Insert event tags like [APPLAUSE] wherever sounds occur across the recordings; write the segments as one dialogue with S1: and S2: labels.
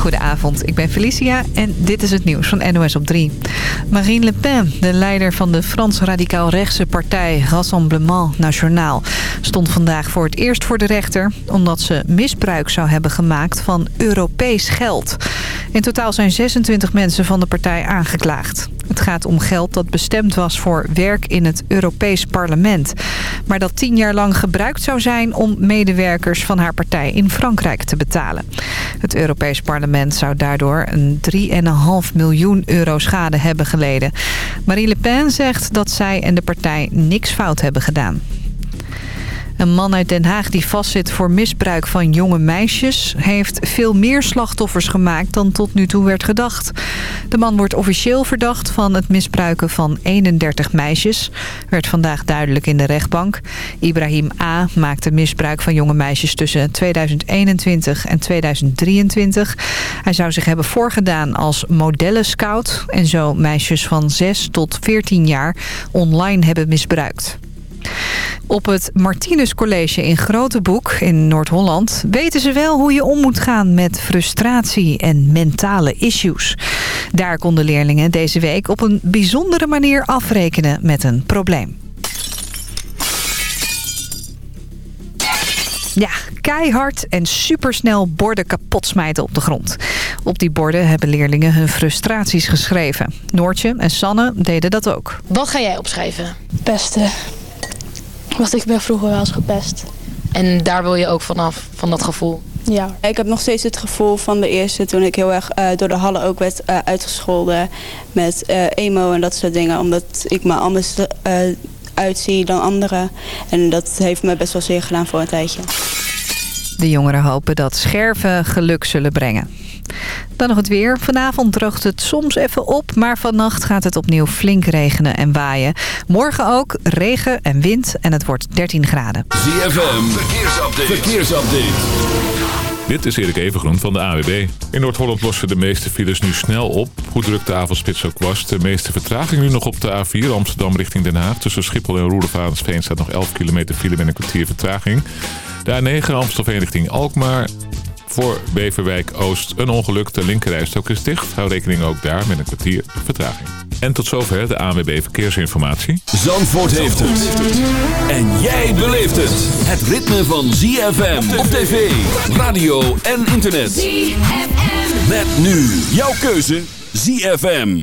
S1: Goedenavond, ik ben Felicia en dit is het nieuws van NOS op 3. Marine Le Pen, de leider van de Frans-radicaal-rechtse partij Rassemblement National... stond vandaag voor het eerst voor de rechter... omdat ze misbruik zou hebben gemaakt van Europees geld. In totaal zijn 26 mensen van de partij aangeklaagd. Het gaat om geld dat bestemd was voor werk in het Europees parlement. Maar dat tien jaar lang gebruikt zou zijn om medewerkers van haar partij in Frankrijk te betalen. Het Europees parlement zou daardoor een 3,5 miljoen euro schade hebben geleden. Marie Le Pen zegt dat zij en de partij niks fout hebben gedaan. Een man uit Den Haag die vastzit voor misbruik van jonge meisjes... heeft veel meer slachtoffers gemaakt dan tot nu toe werd gedacht. De man wordt officieel verdacht van het misbruiken van 31 meisjes. Werd vandaag duidelijk in de rechtbank. Ibrahim A. maakte misbruik van jonge meisjes tussen 2021 en 2023. Hij zou zich hebben voorgedaan als modellenscout... en zo meisjes van 6 tot 14 jaar online hebben misbruikt. Op het Martinus College in Groteboek in Noord-Holland... weten ze wel hoe je om moet gaan met frustratie en mentale issues. Daar konden leerlingen deze week op een bijzondere manier afrekenen met een probleem. Ja, keihard en supersnel borden kapot smijten op de grond. Op die borden hebben leerlingen hun frustraties geschreven. Noortje en Sanne deden dat ook.
S2: Wat ga jij opschrijven?
S3: Pesten. Want ik ben vroeger wel eens gepest.
S2: En daar wil je ook vanaf, van dat gevoel?
S3: Ja. Ik heb nog steeds het gevoel van de eerste toen ik heel erg uh, door de hallen ook werd uh, uitgescholden met uh, emo en dat soort dingen. Omdat ik me anders uitzie dan anderen. En dat heeft me best wel zeer gedaan voor een tijdje.
S1: De jongeren hopen dat scherven geluk zullen brengen. Dan nog het weer. Vanavond droogt het soms even op, maar vannacht gaat het opnieuw flink regenen en waaien. Morgen ook regen en wind en het wordt 13 graden.
S4: ZFM, verkeersupdate. verkeersupdate.
S5: Dit is Erik Evengroen van de AWB. In Noord-Holland lossen de meeste files nu snel op. Hoe druk de avondspits ook was. De meeste vertraging nu nog op de A4 Amsterdam richting Den Haag. Tussen Schiphol en Roelofaarensveen staat nog 11 kilometer file met een kwartier vertraging. De A9 Amstelveen richting Alkmaar. Voor Beverwijk Oost een ongeluk. De linkerrijstok is dicht. Hou rekening ook daar met een kwartier vertraging. En tot zover de ANWB Verkeersinformatie.
S4: Zandvoort heeft het. En jij beleeft het. Het ritme van ZFM op tv, radio en internet. ZFM. Met nu jouw keuze ZFM.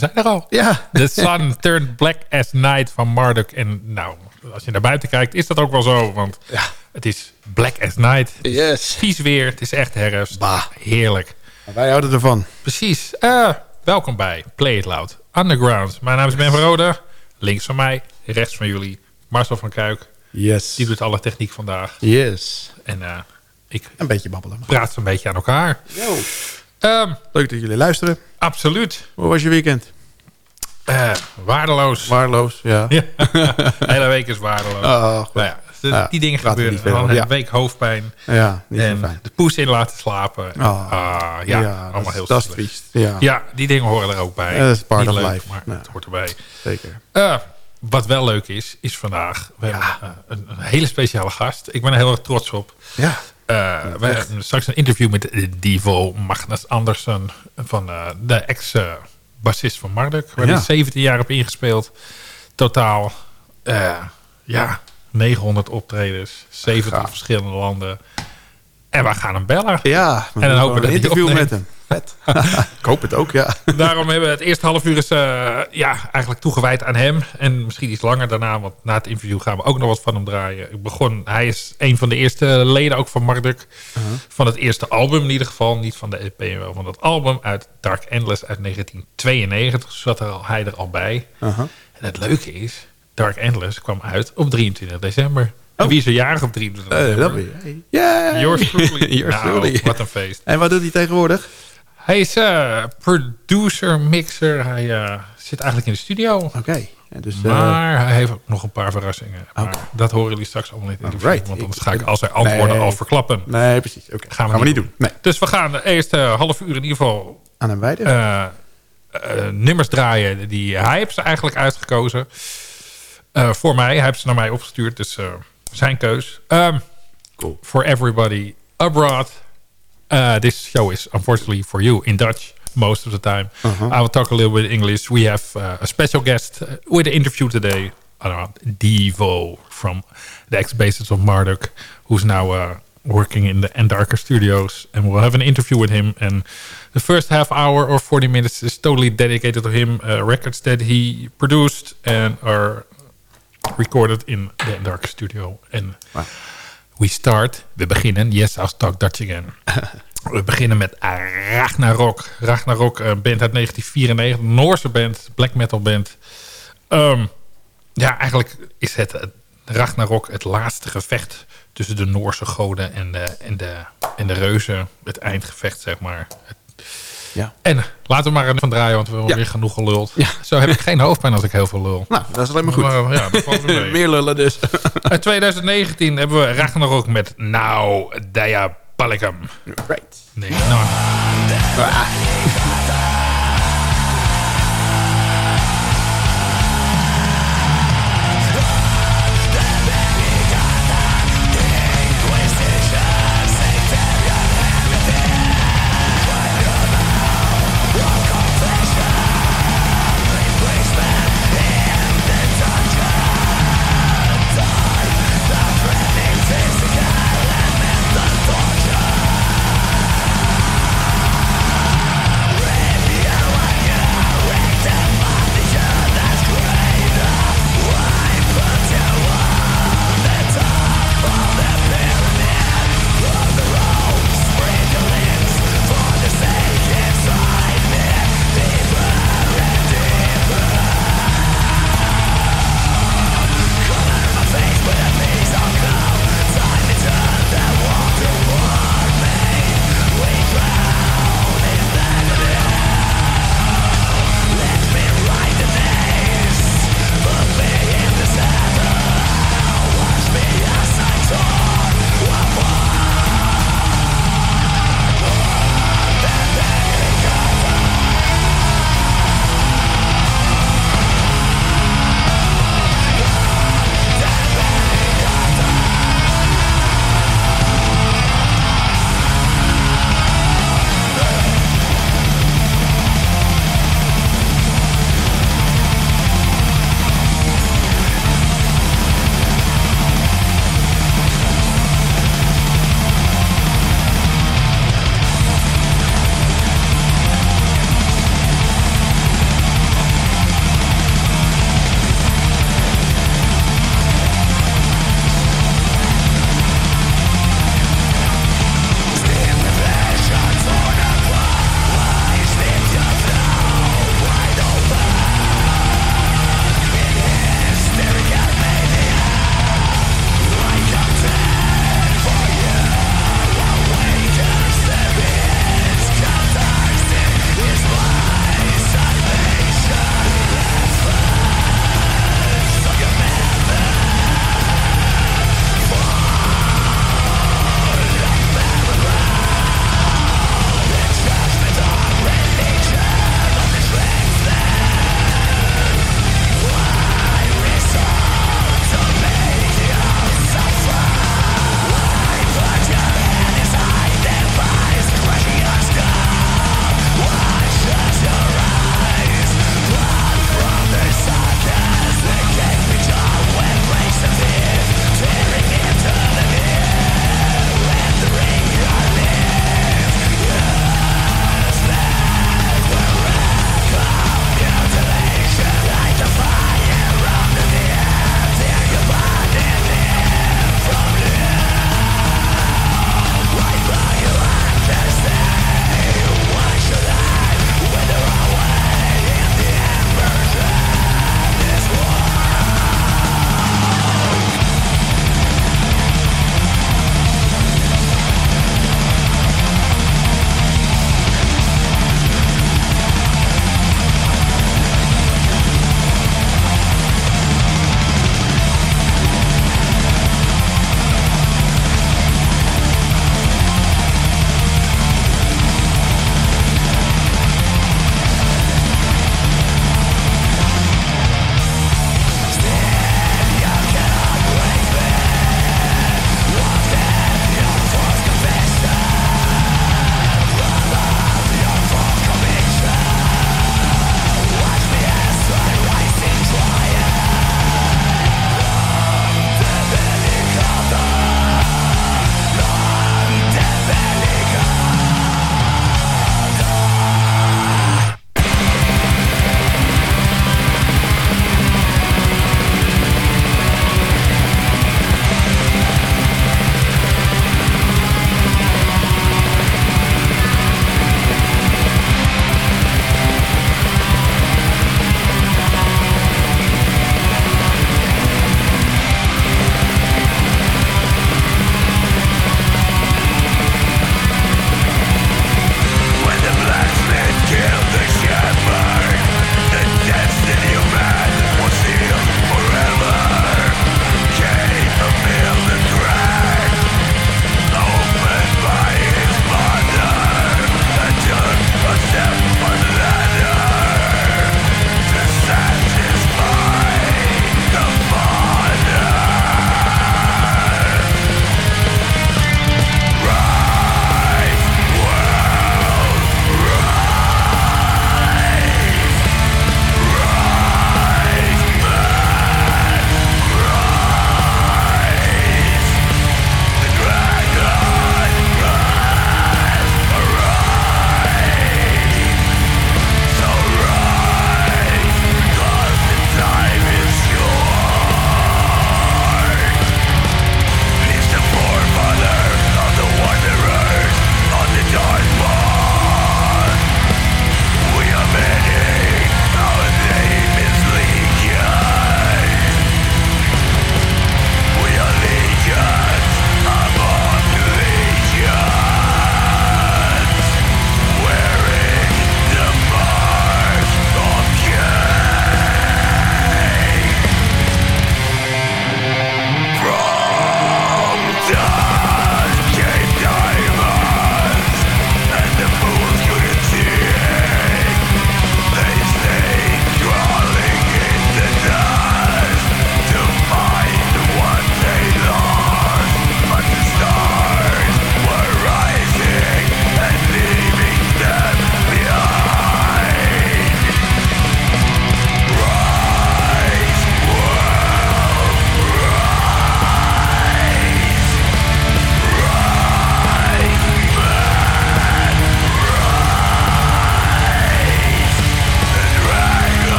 S6: Zijn er al.
S7: Ja.
S6: The Sun Turned Black as Night van Marduk. En nou, als je naar buiten kijkt, is dat ook wel zo. Want
S7: Ja.
S6: het is Black as Night. Het
S7: Yes.
S6: Vies weer. Het is echt herfst.
S7: Bah.
S6: Heerlijk.
S7: Wij houden ervan.
S6: Precies. Eh, welkom bij Play It Loud Underground. Mijn naam is Ben van Rode. Links van mij, rechts van jullie, Marcel van Kuik.
S7: Yes.
S6: Die doet alle techniek vandaag.
S7: Yes.
S6: En eh, ik
S7: Een beetje babbelen. maar.
S6: praat een beetje aan elkaar.
S7: Yo.
S6: Ehm,
S7: Leuk dat jullie luisteren.
S6: absoluut.
S7: Hoe was je weekend?
S6: Eh, waardeloos.
S7: Waardeloos, ja. [LAUGHS]
S6: Ja. De hele week is waardeloos.
S7: Oh, goed.
S6: Nou ja, dus
S7: Ja,
S6: die dingen gebeuren. Dan een week hoofdpijn.
S7: Ja, niet
S6: en
S7: fijn.
S6: de poes in laten slapen.
S7: Oh.
S6: Ah, ja,
S7: dat
S6: allemaal
S7: is-
S6: heel
S7: Dat triest. Ja,
S6: Ja, die dingen horen er ook bij.
S7: Dat is part
S6: Niet
S7: of
S6: leuk,
S7: life.
S6: maar het hoort erbij.
S7: zeker.
S6: Eh, wat wel leuk is, is vandaag... We hebben eh, een, een hele speciale gast. Ik ben er heel erg trots op.
S7: Ja.
S6: Eh, we hebben straks een interview met Divo Magnus Andersen... van eh, de ex-bassist van Marduk. Waar
S7: Ja.
S6: hij 17 jaar op ingespeeld. Totaal, eh, ja, 900 optredens. 70
S7: Gaaf.
S6: verschillende landen. En we gaan hem bellen.
S7: Ja,
S6: En dan hopen we
S7: een
S6: hij
S7: interview
S6: opneemt.
S7: met hem. Vet. [LAUGHS] Ik hoop het ook, ja.
S6: Daarom hebben we het eerste half uur is, eh, ja, eigenlijk toegewijd aan hem. En misschien iets langer daarna, want na het interview gaan we ook nog wat van hem draaien. Ik begon, hij is een van de eerste leden ook van Marduk. Van het eerste album in ieder geval. Niet van de EP, maar wel van dat album uit Dark Endless uit 1992. Zat er al, hij er al bij.
S7: Uh-huh.
S6: En het leuke is, Dark Endless kwam uit op 23 december. En wie is er jarig op 23 december?
S7: dat ben je. Ja.
S6: Yours truly. [LAUGHS] Nou, wat een feest.
S7: En wat doet hij tegenwoordig?
S6: Hij is eh, producer, mixer. Hij eh, zit eigenlijk in de studio.
S7: Oké. Ja, Dus, eh,
S6: Maar hij heeft ook nog een paar verrassingen. Maar dat horen jullie straks allemaal niet in de.
S7: Alright.
S6: Want anders ga ik als hij antwoorden
S7: Nee.
S6: al verklappen.
S7: nee, precies. Oké.
S6: Gaan we,
S7: niet doen. Nee.
S6: Dus we gaan de eerste half uur in ieder geval
S7: Aan hem wijden.
S6: eh, nummers draaien die hij heeft ze eigenlijk uitgekozen. Voor mij. Hij heeft ze naar mij opgestuurd. Dus zijn keus. Um,
S7: Cool.
S6: For everybody abroad. Uh, this show is unfortunately for you in Dutch most of the time.
S7: Uh-huh.
S6: I will talk a little bit in English. We have uh, a special guest uh, with an interview today. Uh, Devo from the ex-bassist of Marduk, who's now uh, working in the Endarker Studios, and we'll have an interview with him. And the first half hour or 40 minutes is totally dedicated to him. Uh, records that he produced and are recorded in the Endarker Studio. And
S7: Wow.
S6: we start, we beginnen, yes, I'll talk Dutch again. [LAUGHS] We beginnen met Ragnarok. Ragnarok, een band uit 1994. Een Noorse band, black metal band. Ehm, ja, eigenlijk is het eh, Ragnarok het laatste gevecht tussen de Noorse goden en de, en de, en de reuzen. Het eindgevecht, zeg maar.
S7: Ja.
S6: En laten we maar een van draaien, want we hebben
S7: Ja.
S6: weer genoeg geluld.
S7: Ja.
S6: Zo heb ik geen hoofdpijn als ik heel veel lul.
S7: Nou, dat is alleen maar goed.
S6: Maar, ja, mee. [LAUGHS]
S7: Meer lullen dus. [LAUGHS]
S6: Uit 2019 hebben we Ragnarok met Now Diabolicum.
S7: right.
S6: Nee, nou.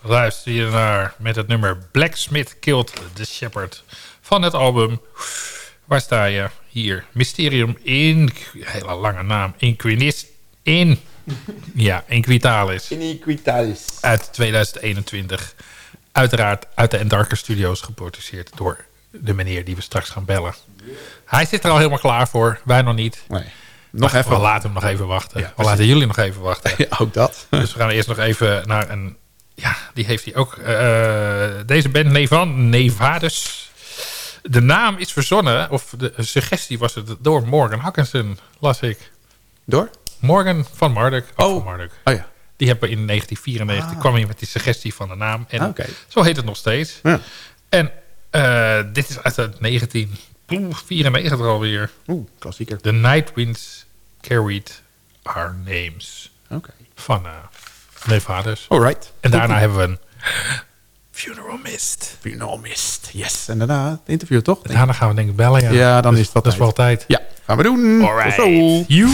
S6: Luister je naar met het nummer Blacksmith Killed the Shepherd van het album. Waar sta je? Hier. Mysterium in... Hele lange naam. Inquinis... In... Ja, Inquitalis.
S7: Iniquitalis.
S6: Uit 2021. Uiteraard uit de Endarker Studios geproduceerd door de meneer die we straks gaan bellen. Hij zit er al helemaal klaar voor. Wij nog niet.
S7: Nee. Nog even.
S6: We laten hem nog even wachten.
S7: Ja,
S6: we laten jullie nog even wachten. [LAUGHS]
S7: Ja, ook dat.
S6: Dus we gaan eerst nog even naar een... Ja, die heeft hij ook. eh, deze band Nevan, Nevadus. De naam is verzonnen, of de suggestie was het door Morgan Hackensen, las ik.
S7: Door?
S6: Morgan van Marduk.
S7: Oh.
S6: van Marduk.
S7: Oh ja.
S6: Die hebben in 1994 kwam hij met die suggestie van de naam. En
S7: Ah,
S6: zo heet het nog steeds.
S7: Ja.
S6: En eh, dit is uit het 1994 alweer.
S7: Oeh, klassieker.
S6: The Night Winds Carried Our Names.
S7: Oké.
S6: Van uh, Nevadus.
S7: Alright.
S6: En daarna hebben we een Funeral Mist.
S7: Funeral Mist. Yes. En daarna het interview, toch?
S6: En daarna gaan we denk ik bellen. Ja,
S7: Ja, dan
S6: Dus
S7: is wel
S6: Dat is wel tijd.
S7: Ja, gaan we doen.
S6: Alright.
S7: Tot zo.
S6: You.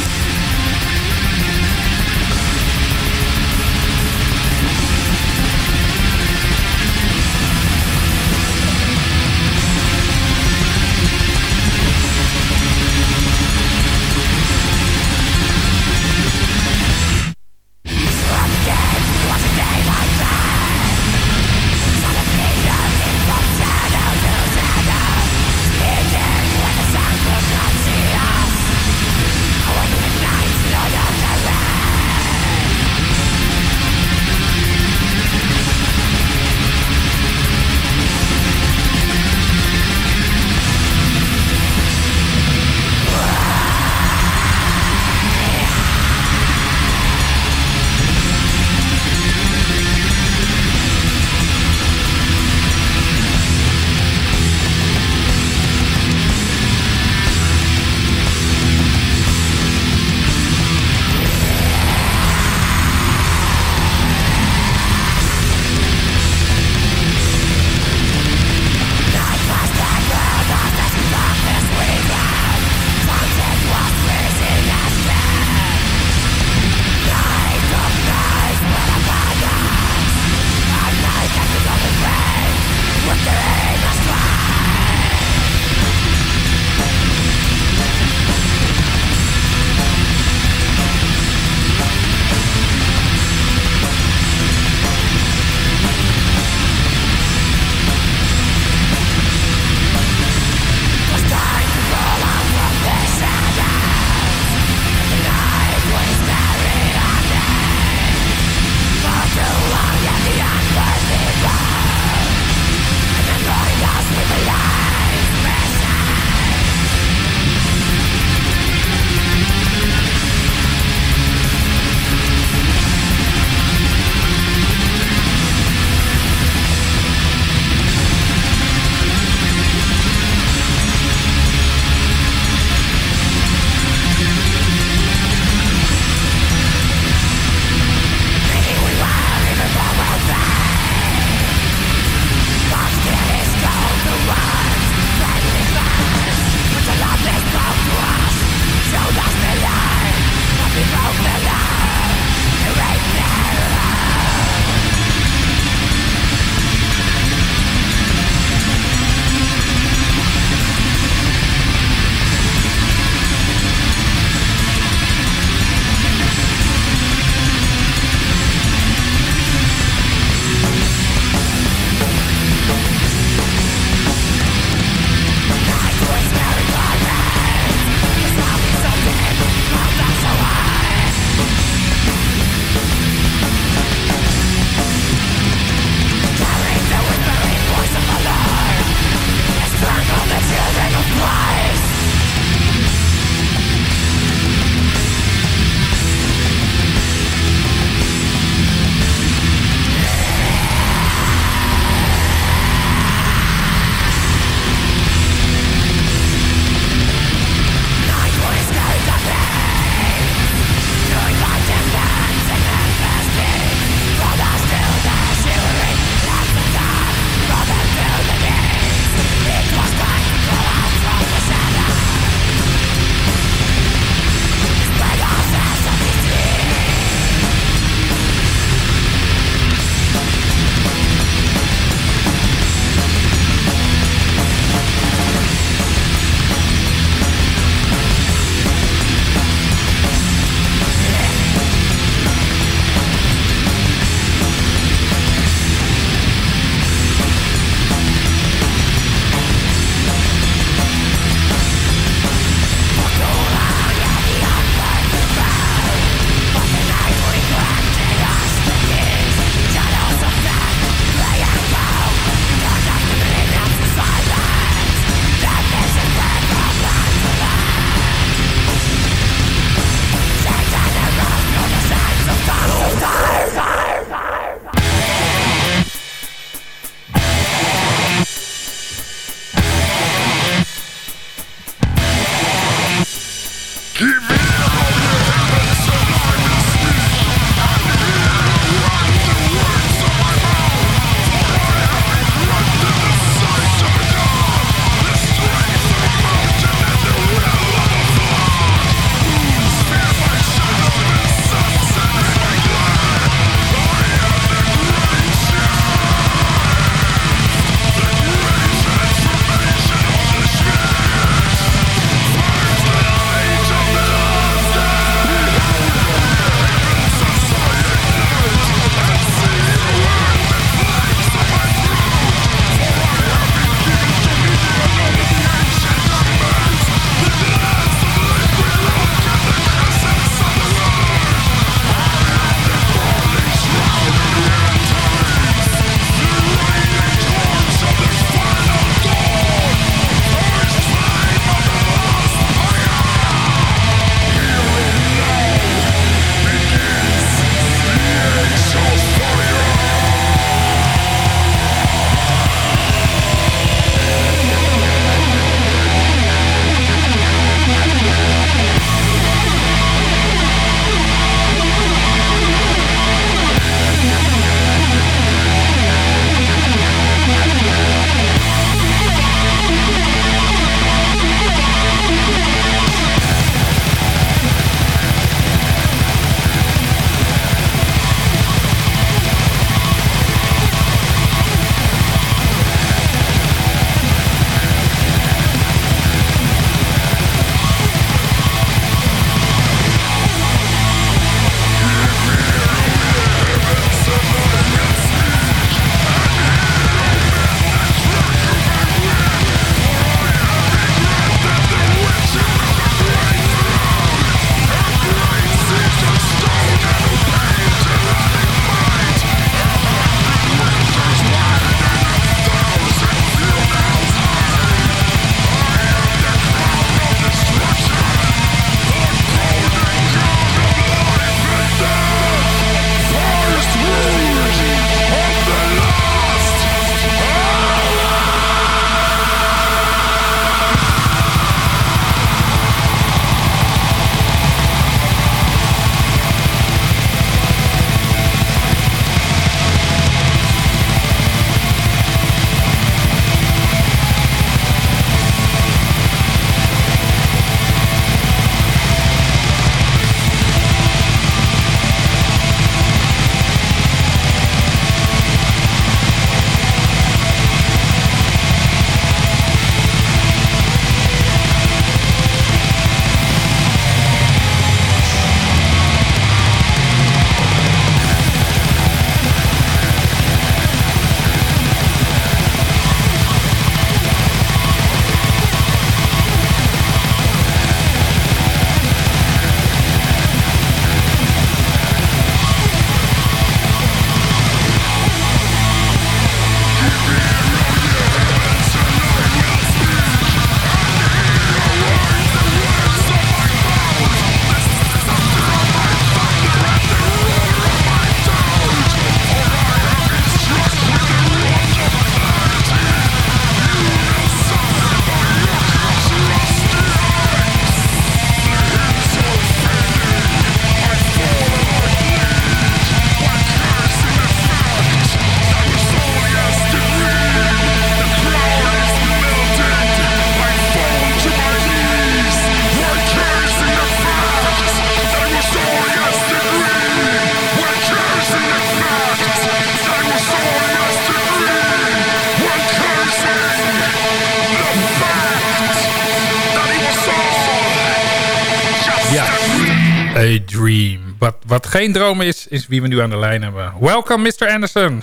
S6: Dream. Wat, wat geen droom is, is wie we nu aan de lijn hebben. Welcome, Mr. Anderson.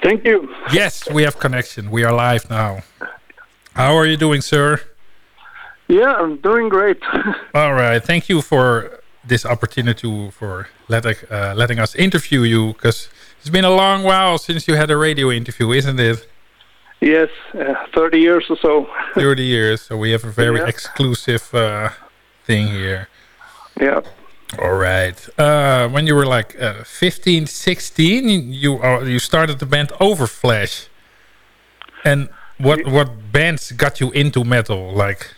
S8: Thank you.
S6: Yes, we have connection. We are live now. How are you doing, sir?
S8: Yeah, I'm doing great. [LAUGHS]
S6: All right. Thank you for this opportunity for letting uh, letting us interview you because it's been a long while since you had a radio interview, isn't it?
S8: yes, uh, 30 years or so. [LAUGHS]
S6: 30 years. So we have a very
S8: Yeah.
S6: exclusive uh, thing here.
S8: yeah.
S6: All right. Uh, when you were like uh, 15, 16, you uh, you started the band Overflash. And what what bands got you into metal? Like,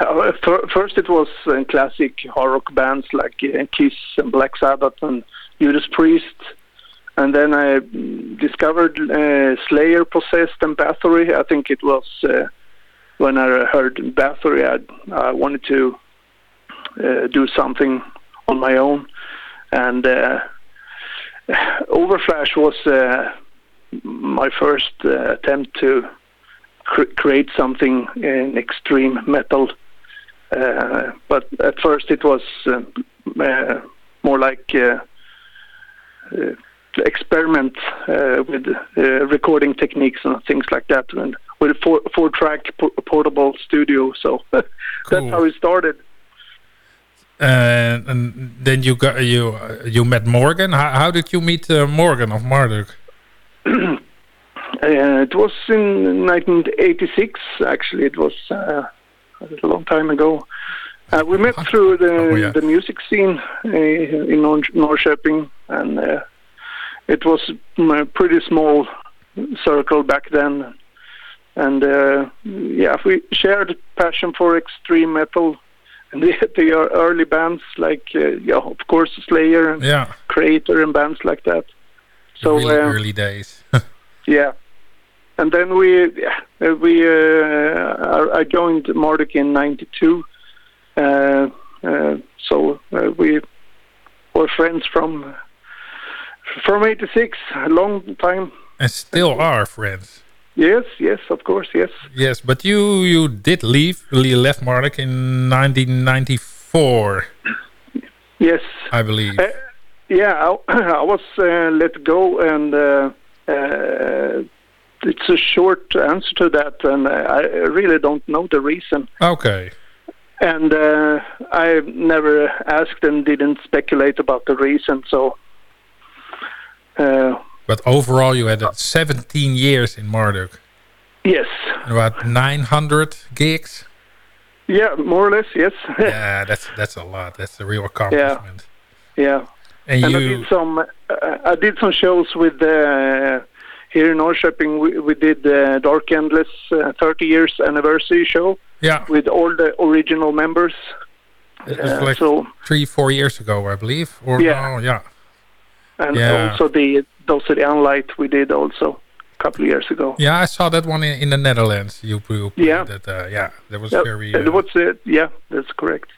S8: Uh, first, it was uh, classic hard rock bands like uh, Kiss and Black Sabbath and Judas Priest. And then I mm, discovered uh, Slayer, Possessed, and Bathory. I think it was uh, when I heard Bathory, I, I wanted to do something on my own. And uh, Overflash was uh, my first uh, attempt to cr- create something in extreme metal. Uh, but at first it was uh, uh, more like uh, uh, experiment uh, with uh, recording techniques and things like that, and with a four, four track po- portable studio. So [LAUGHS] that's
S6: Cool.
S8: how it started.
S6: Uh, and then you got you uh, you met Morgan. How, how did you meet uh, Morgan of Marduk?
S8: Uh, [CLEARS THROAT] it was in 1986. Actually, it was uh, a long time ago. Uh, we met through the
S6: Oh, yeah.
S8: the music scene uh, in Nor- Norrköping, and uh, it was a pretty small circle back then. And uh, yeah, we shared passion for extreme metal, the, the early bands like uh, yeah, of course Slayer and
S6: Yeah,
S8: Creator and bands like that. So
S6: really
S8: uh,
S6: early days. [LAUGHS]
S8: yeah, and then we yeah, uh, we uh, I I joined Marduk in '92. Uh, uh, so uh, we were friends from from '86, a long time.
S6: and still are friends.
S8: Yes, yes, of course, yes.
S6: Yes, but you you did leave. You left Marduk in 1994,
S8: Yes,
S6: I believe.
S8: Uh, yeah. I, [CLEARS THROAT] I was uh, let go, and uh, uh, it's a short answer to that, and I I really don't know the reason.
S6: Okay.
S8: and uh, I never asked and didn't speculate about the reason. So, uh,
S6: But overall, you had uh, 17 years in Marduk.
S8: yes,
S6: And About 900 gigs.
S8: yeah, more or less, yes, [LAUGHS]
S6: yeah, that's that's a lot. That's a real accomplishment.
S8: yeah.
S6: And,
S8: And I did some, uh, I did some shows with uh, here in Norrköping. We, we did the Dark Endless uh, 30 years anniversary show
S6: yeah,
S8: with all the original members.
S6: it was
S8: Uh,
S6: like
S8: so,
S6: three, four years ago, I believe. Or
S8: Yeah.
S6: no, yeah.
S8: and
S6: Yeah.
S8: also the Dose of the Unlight we did also a couple of years ago.
S6: Yeah, I saw that one in, in the Netherlands. You, you
S8: Yeah.
S6: That, uh, yeah, that was very. Uh,
S8: what's it? Yeah, that's correct.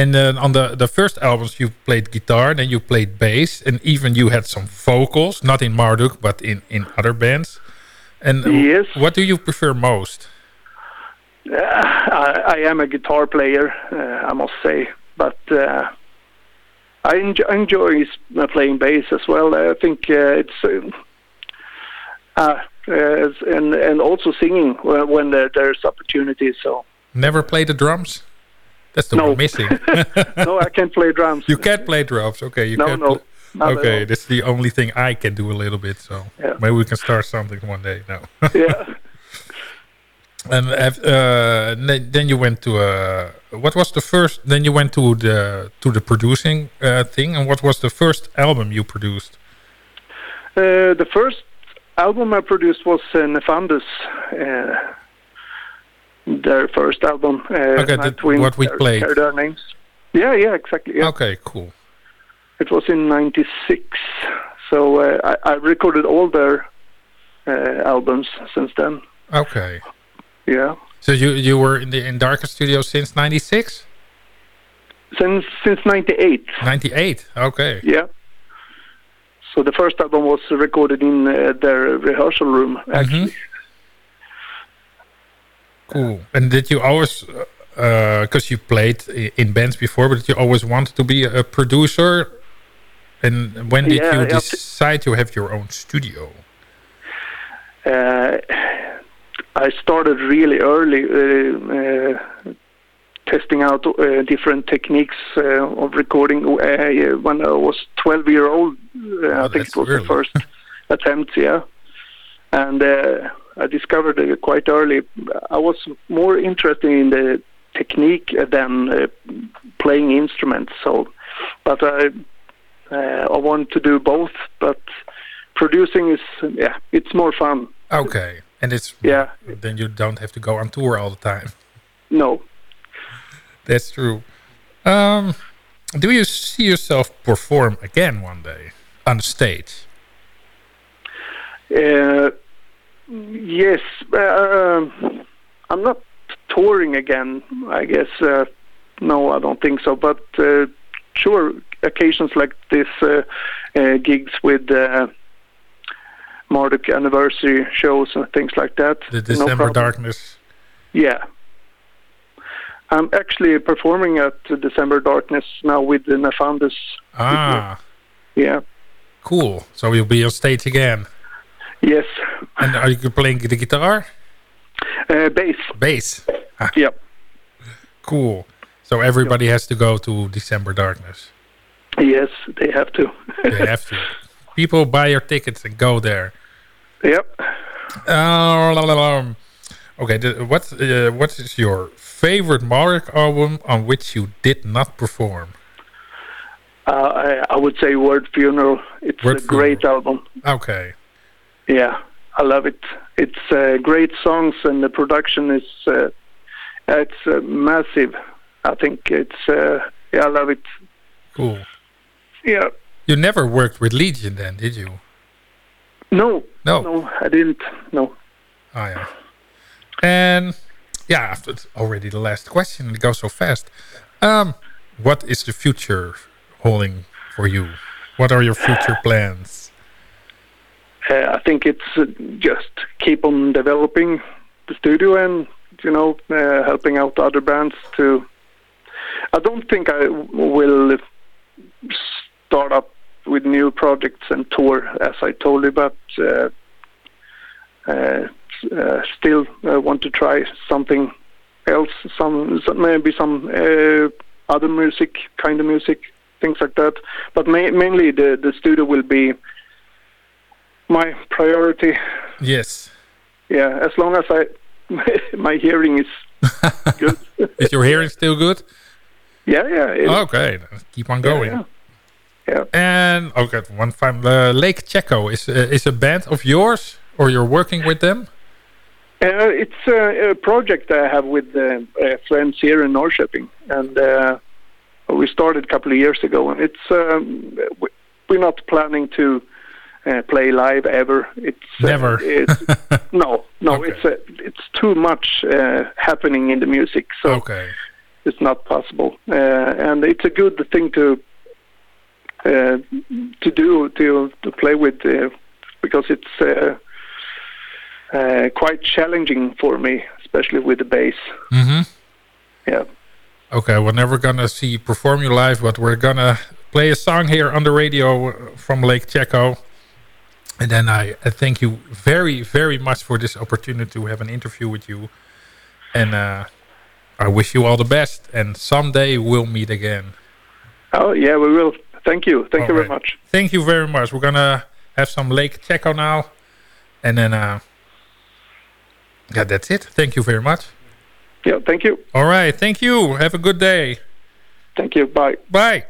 S6: and then on the, the first albums, you played guitar, then you played bass, and even you had some vocals, not in Marduk, but in, in other bands. And uh,
S8: Yes.
S6: what do you prefer most?
S8: Uh, I, I am a guitar player, uh, I must say, but uh, I enjoy, enjoy uh, playing bass as well. I think uh, it's uh, uh, and and also singing when, when there, there's opportunities. So
S6: Never play the drums? That's the
S8: No.
S6: one missing. [LAUGHS] [LAUGHS]
S8: no, I can't play drums.
S6: you can't play drums. Okay, you
S8: No,
S6: can't.
S8: no,
S6: okay,
S8: all.
S6: that's the only thing I can do a little bit. So
S8: Yeah.
S6: maybe we can start something one day. No.
S8: yeah. [LAUGHS]
S6: and uh, then you went to uh, what was the first? Then you went to the to the producing uh, thing. And what was the first album you produced?
S8: Uh, the first album I produced was uh, Nefandus. Uh, their first album. Uh,
S6: Okay, that- what we
S8: their-
S6: played.
S8: their- names. Yeah, yeah, exactly. Yeah.
S6: Okay, cool.
S8: It was in '96, so uh, I, I recorded all their uh, albums since then.
S6: Okay.
S8: Yeah,
S6: So you you were in the in Darker Studio since '96,
S8: since since '98.
S6: '98. Okay.
S8: Yeah. So the first album was recorded in uh, their rehearsal room, actually.
S6: Cool. And did you always uh, because you played in bands before, but you always wanted to be a producer. And when did
S8: Yeah,
S6: you decide to have your own studio?
S8: Uh, I started really early, uh, uh, testing out uh, different techniques uh, of recording. Uh, when I was 12 year old, uh, I think it was
S6: early.
S8: the first [LAUGHS] attempt, yeah. And uh, I discovered uh, quite early. I was more interested in the technique than uh, playing instruments. So, but I uh, I want to do both. But producing is yeah, it's more fun.
S6: Okay, and it's
S8: Yeah.
S6: Then you don't have to go on tour all the time.
S8: No,
S6: That's true. Um, do you see yourself perform again one day on the stage?
S8: Uh, yes, uh, I'm not touring again. I guess uh, no, I don't think so. But uh, sure, occasions like this, uh, uh, gigs with Marduk anniversary shows and things like that.
S6: The December
S8: problem.
S6: Darkness.
S8: Yeah. I'm actually performing at the December Darkness now with the Nefandus.
S6: Ah,
S8: Yeah.
S6: cool. So you'll be on stage again.
S8: Yes.
S6: And are you playing the guitar?
S8: Uh, bass.
S6: Bass. Ah,
S8: Yep.
S6: cool. So everybody has to go to December Darkness.
S8: Yes, they have to.
S6: They have to. [LAUGHS] People buy your tickets and go there.
S8: Yep.
S6: Um, okay, the, what uh, what is your favorite Mark album on which you did not perform?
S8: Uh, I, I would say Word Funeral. It's
S6: Word
S8: a great album.
S6: Okay,
S8: Yeah, I love it. It's uh, great songs and the production is uh, it's uh, massive. I think it's uh, yeah, I love it.
S6: cool.
S8: Yeah.
S6: You never worked with Legion then, did you?
S8: No.
S6: No.
S8: No, I didn't. No.
S6: Oh yeah. And yeah, after it's already the last question. It goes so fast. Um, what is the future holding for you? What are your future plans?
S8: Uh, I think it's uh, just keep on developing the studio and you know uh, helping out other bands to. I don't think I will start up with new projects and tour as I told you, but uh, uh, uh, still uh, want to try something else, maybe some uh, other music, kind of music, things like that. But ma- mainly the the studio will be my priority.
S6: Yes.
S8: Yeah, as long as I [LAUGHS] my hearing is [LAUGHS] good.
S6: Is your hearing still good?
S8: yeah, yeah.
S6: Okay, keep on going.
S8: Yeah. Yeah.
S6: And okay, one final. Uh, Lake Checo is uh, is a band of yours, or you're working with them?
S8: Uh, it's uh, a project I have with uh, uh, friends here in Norrköping, and uh, we started a couple of years ago. And it's um, we- we're not planning to uh, play live ever. It's uh,
S6: Never.
S8: it's, [LAUGHS] no, no.
S6: Okay.
S8: It's uh, it's too much uh, happening in the music, so
S6: Okay.
S8: it's not possible. Uh, and it's a good thing to to do to to play with uh, because it's uh, uh, quite challenging for me, especially with the bass.
S6: Mm-hmm.
S8: Yeah.
S6: Okay, we're never gonna see you perform you live, but we're gonna play a song here on the radio uh, from Lake Checo. And then I, I thank you very, very much for this opportunity to have an interview with you. And uh, I wish you all the best. And someday we'll meet again.
S8: Oh yeah, we will. Thank you. Thank you very much.
S6: Thank you very much. We're gonna have some Lake Checo now. And then, uh, yeah, that's it. Thank you very much.
S8: Yeah. Thank you.
S6: All right. Thank you. Have a good day.
S8: Thank you. Bye.
S6: Bye.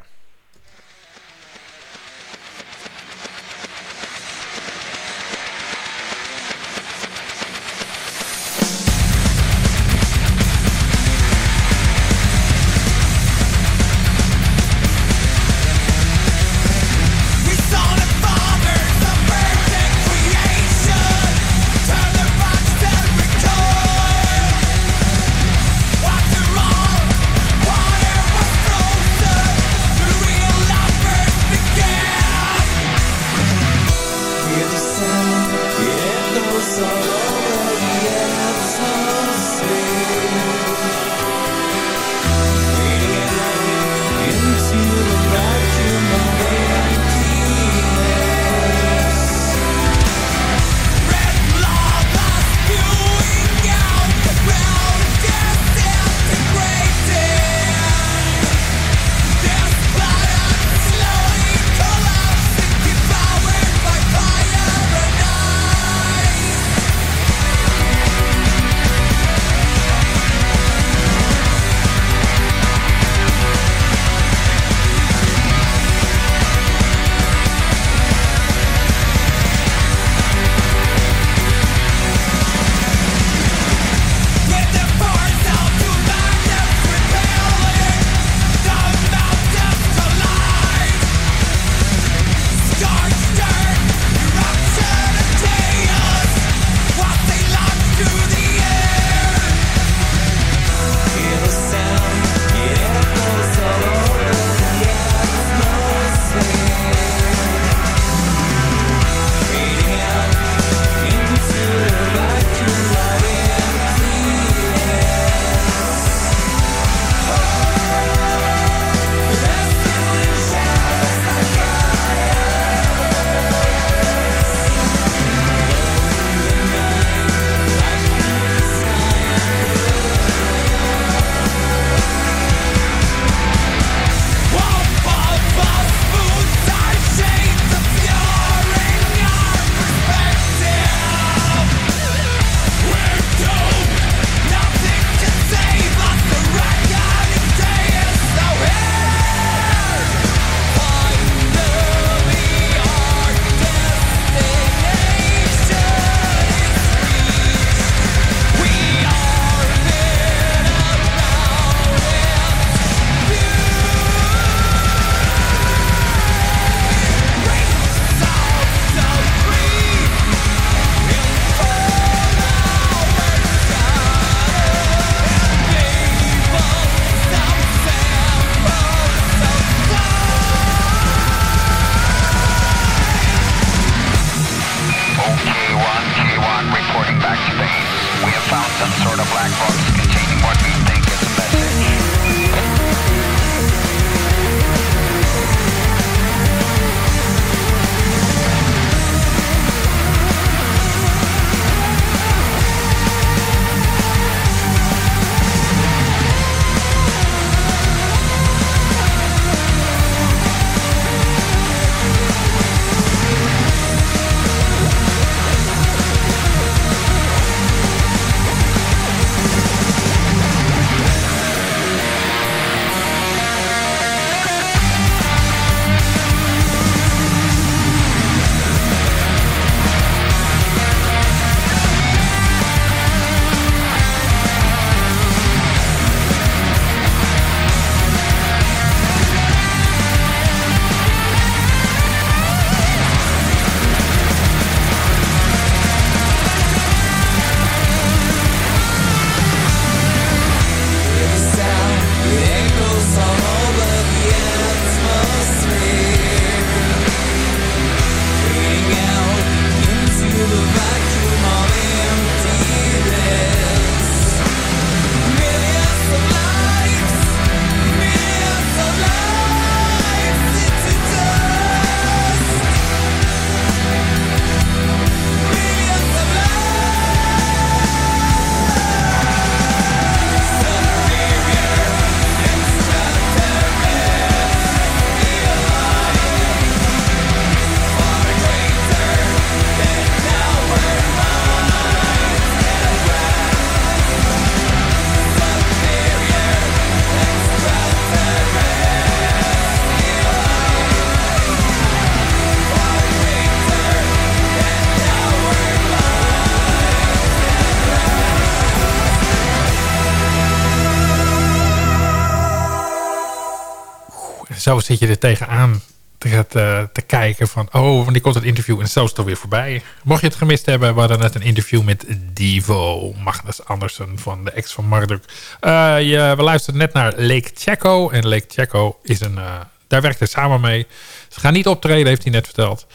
S6: Zo zit je er tegenaan te, te, te kijken van... oh, wanneer komt het interview? En zo is het alweer voorbij. Mocht je het gemist hebben, we hadden net een interview met Divo. Magnus Andersen van de ex van Marduk. Uh, je, we luisterden net naar Lake Checo. En Lake Checo is een... Uh, daar werkt hij samen mee. Ze gaan niet optreden, heeft hij net verteld.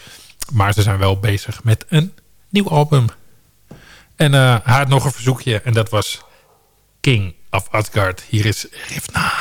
S6: Maar ze zijn wel bezig met een nieuw album. En uh, had nog een verzoekje. En dat was King of Asgard. Hier is Rivna.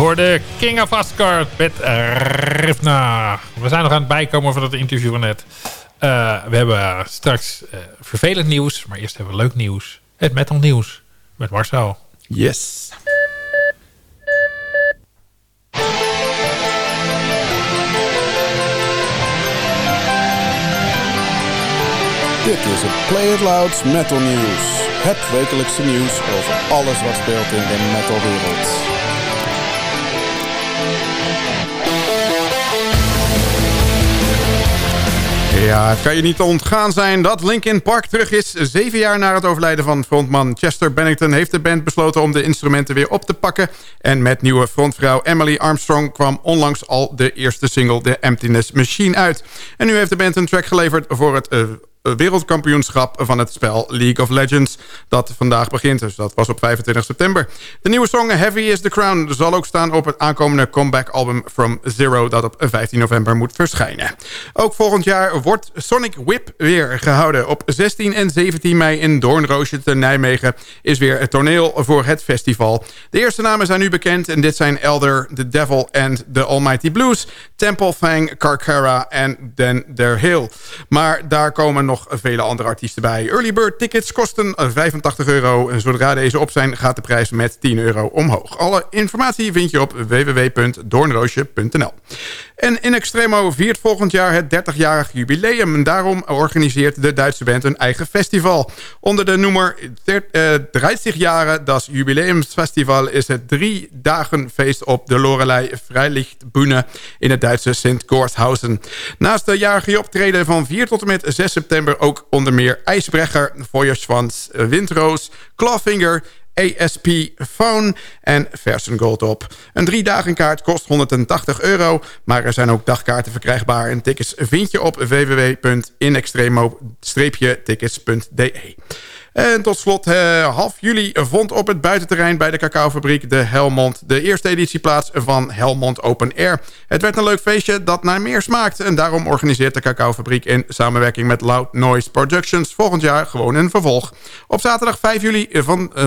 S6: Hoorde King of Asgard met Rivna. We zijn nog aan het bijkomen van het interview van net. Uh, we hebben straks uh, vervelend nieuws, maar eerst hebben we leuk nieuws. Het metal nieuws met Marcel.
S7: Yes.
S9: Dit is het Play It Loud Metal News. Het wekelijkse nieuws over alles wat speelt in de metalwereld.
S7: Ja, het kan je niet ontgaan zijn dat Linkin Park terug is. Zeven jaar na het overlijden van frontman Chester Bennington... heeft de band besloten om de instrumenten weer op te pakken. En met nieuwe frontvrouw Emily Armstrong... kwam onlangs al de eerste single The Emptiness Machine uit. En nu heeft de band een track geleverd voor het... Uh, wereldkampioenschap van het spel League of Legends... dat vandaag begint, dus dat was op 25 september. De nieuwe song Heavy is the Crown zal ook staan op het aankomende comeback-album From Zero... dat op 15 november moet verschijnen. Ook volgend jaar wordt Sonic Whip weer gehouden. Op 16 en 17 mei in Doornroosje te Nijmegen... is weer het toneel voor het festival. De eerste namen zijn nu bekend en dit zijn Elder, The Devil and The Almighty Blues... Temple Fang, Carcara en Dan Der Hill. Maar daar komen nog vele andere artiesten bij. Early Bird tickets kosten 85 euro. En zodra deze op zijn gaat de prijs met 10 euro omhoog. Alle informatie vind je op www.doornroosje.nl. En In Extremo viert volgend jaar het 30-jarig jubileum. Daarom organiseert de Duitse band een eigen festival. Onder de noemer 30 jaren das Jubileumsfestival... is het drie dagen feest op de Lorelei Freilichtbühne... in het Duitse Sint-Gorshausen. Naast de jarige optreden van 4 tot en met 6 september... ook onder meer IJsbrecher, Feuerschwanz, Windroos, Clawfinger... ASP Phone en Versen Gold op. Een drie dagen kaart kost 180 euro, maar er zijn ook dagkaarten verkrijgbaar. En tickets vind je op www.inextremo-tickets.de. En tot slot, eh, half juli vond op het buitenterrein bij de cacaofabriek de Helmond... de eerste editie plaats van Helmond Open Air. Het werd een leuk feestje dat naar meer smaakt... en daarom organiseert de cacaofabriek in samenwerking met Loud Noise Productions... volgend jaar gewoon een vervolg. Op zaterdag 5 juli van uh,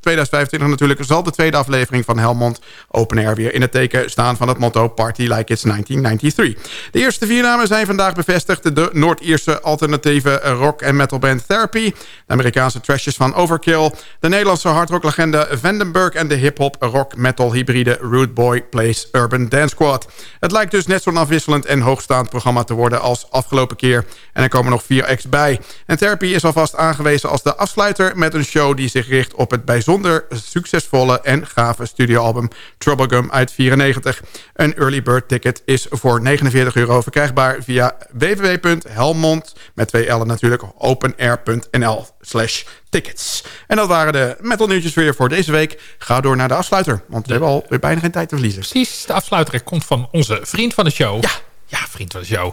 S7: 2025 natuurlijk... zal de tweede aflevering van Helmond Open Air weer in het teken staan... van het motto Party Like It's 1993. De eerste vier namen zijn vandaag bevestigd. De Noord-Ierse alternatieve rock- en metalband Therapy... Amerikaanse trashes van Overkill... de Nederlandse hardrock-legende Vandenberg... en de hip-hop rock-metal hybride Root Boy Plays Urban Dance Squad. Het lijkt dus net zo'n afwisselend en hoogstaand programma te worden... als afgelopen keer. En er komen nog vier acts bij. En Therapy is alvast aangewezen als de afsluiter... met een show die zich richt op het bijzonder succesvolle... en gave studioalbum Troublegum uit 94. Een early bird ticket is voor 49 euro verkrijgbaar... via www.helmond, met twee L'en natuurlijk, openair.nl slash tickets. En dat waren de metal nieuwtjes weer voor deze week. Ga door naar de afsluiter, want we hebben al weer bijna geen tijd te verliezen.
S6: Precies, de afsluiter komt van onze vriend van de show.
S7: Ja,
S6: ja vriend van de show.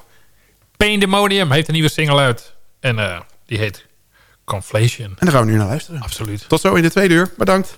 S6: Pain Demonium heeft een nieuwe single uit. En uh, die heet Conflation. En
S7: daar gaan we nu naar luisteren.
S6: Absoluut.
S7: Tot zo in de tweede uur. Bedankt.